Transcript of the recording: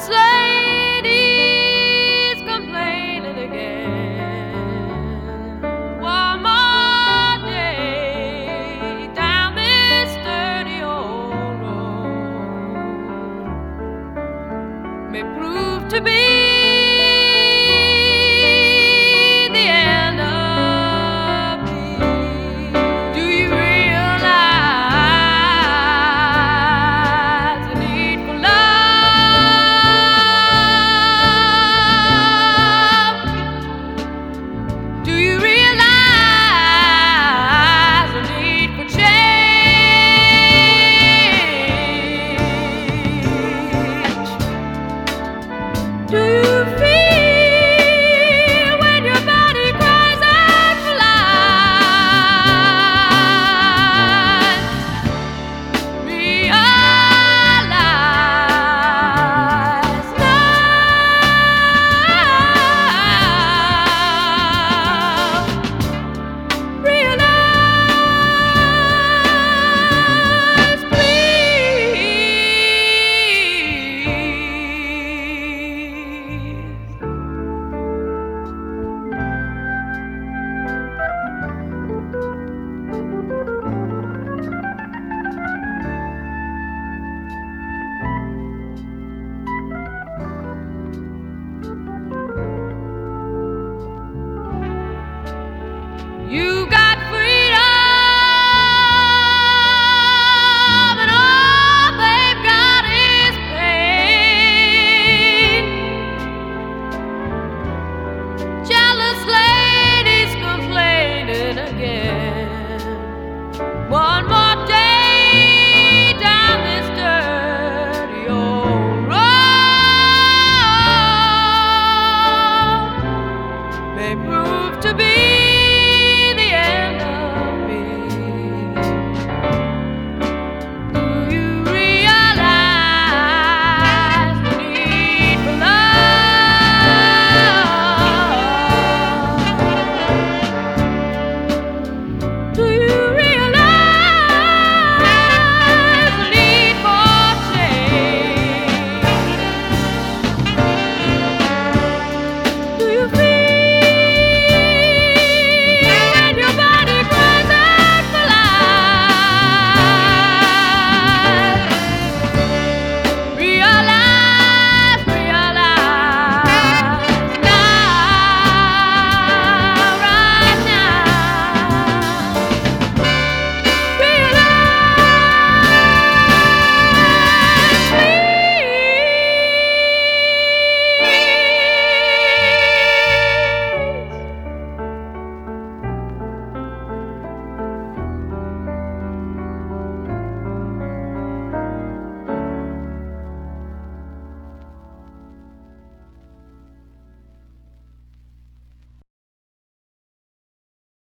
slave.